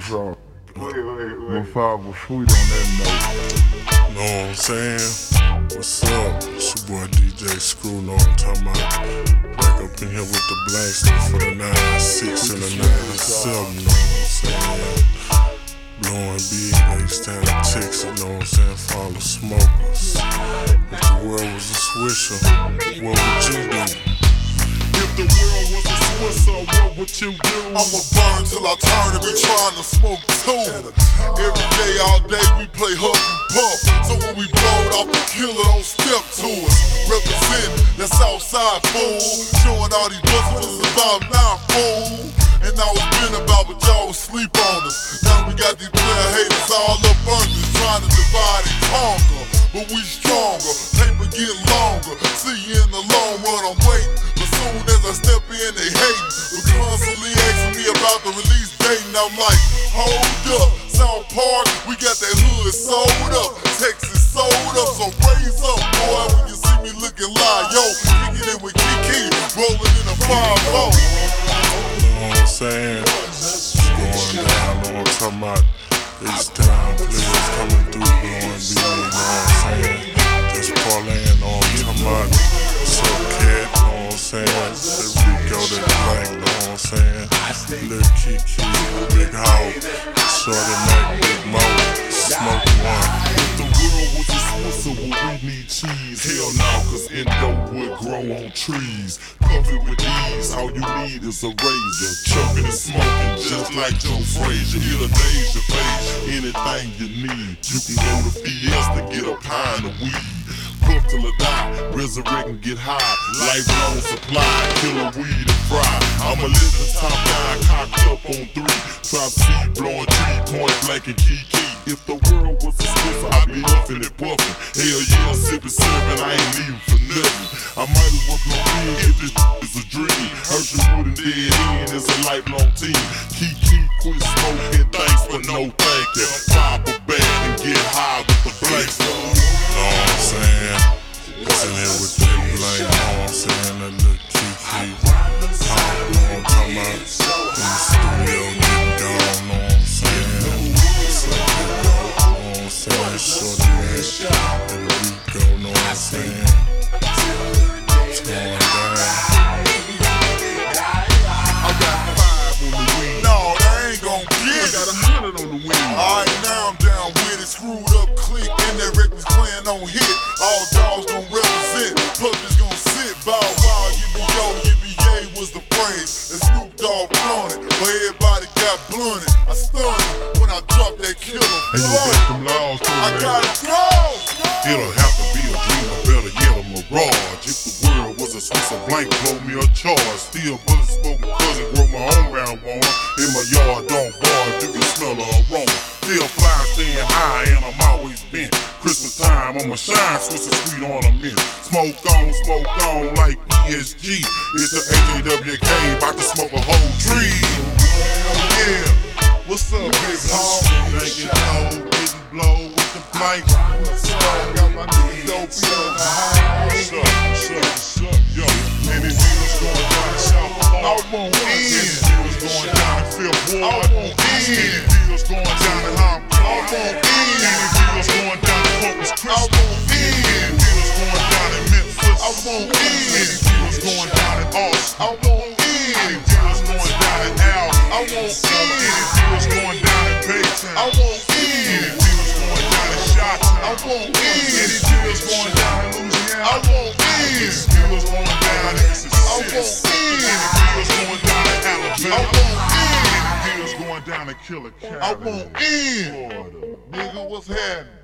It's all. Wait, wait, wait. My father sweet on that note. Know what I'm saying? What's up? It's your boy DJ Screw, know what I'm talking about. Back up in here with the blaster for the 9-6 and the 9-7, know what I'm saying? Blowing big bass down in Texas, know what I'm saying? The smokers. If the world was a swisher, what would you do? The world was a Swisher, what would you do? I'ma burn till I turn and be trying to smoke too. Every day, all day, we play huff and puff. So when we blow it off the killer, don't step to us. Represent the Southside fool. Showing all these busters about now, fool. And I was been about, but y'all was sleep on us. Now we got these player haters all up under, trying to divide and conquer. But we stronger, paper get longer. See you in the hold up. South Park, we got that hood sold up. Texas sold up, so raise up, boy, when you see me looking live. Yo, kicking it with Keke, rolling in a 5 Know what I'm saying? It's going down, know what I'm talking about? It's time, players coming through, blowing big, know what I'm saying? Just parlaying, I'm talking up, cat, know what I'm saying? That Rico, that blank, know what I'm saying? Lil Keke, Big Hawk, Shorty Mac, Big Moe, Smoke One. If the world was a Swisher, would we need cheese? Hell no, cause Indo would grow on trees. Puff it with ease, all you need is a razor. Chucking and smoking just like Joe Frazier. It'll daze your face, anything you need. You can go to Fiesta, get a pint of weed. Puff till it resurrect and get high. Lifelong supply, killer weed and fry. I'm a living top guy, cocked up on three. Top C, blowing tree, point blank and key. If the world was a Swisher, I'd be huffing and puffing. Hell yeah, sipping seven, I ain't leaving for nothing. I might as well blow in if this is a dream. Herschel and Dead End is a lifelong team. Key, quit smoking, thanks but no thank I'm saying? Shorty Mac, and know what I'm saying? It's going down. I got five on the wing. No, that ain't gon' get I got a hundred on the wing. Alright, now I'm down with it. Screwed up click, and that reckless plan on hit. All dogs gon' represent. Gon' sit. Bow wow, yippee yo, yippee yay was the phrase. And Snoop Dogg blunted, but everybody got blunted. I stunned when I dropped that killer. And you bet them laws too, I gotta go. It'll have to be a dream, or better yet, a mirage. If the world was a Swiss of blank, blow me a charge. Still bullet spoken cousin, grow my own marijuana. In my yard, don't bar you can smell the aroma. Still fly, staying high, and I'm always bent. Christmas time, I'ma shine, Swiss a sweet ornament. Smoke on, smoke on like PSG. It's the AJWK, about to smoke a whole tree. Yeah, what's up, big Hawk? Making getting blow with the blank. Got my niggas dope, yo. What's up, what's up, what's up, yo? Going down in South? I in. deals going down Fifth Ward? I in. deals going down in Hong Kong? I. Any deals going down in Corpus I Christi? want Any in. deals going down in Memphis? I. Any deals going down in Austin? I want Any I Any in. deals going down in Chi-Town? I want Any in. deals going down in Louisiana? I Any in. deals going down in Mississippi? I want in. Any deals going down in I Alabama? want in. Any deals going down in Killer County? I want in. Florida. Nigga, what's happening?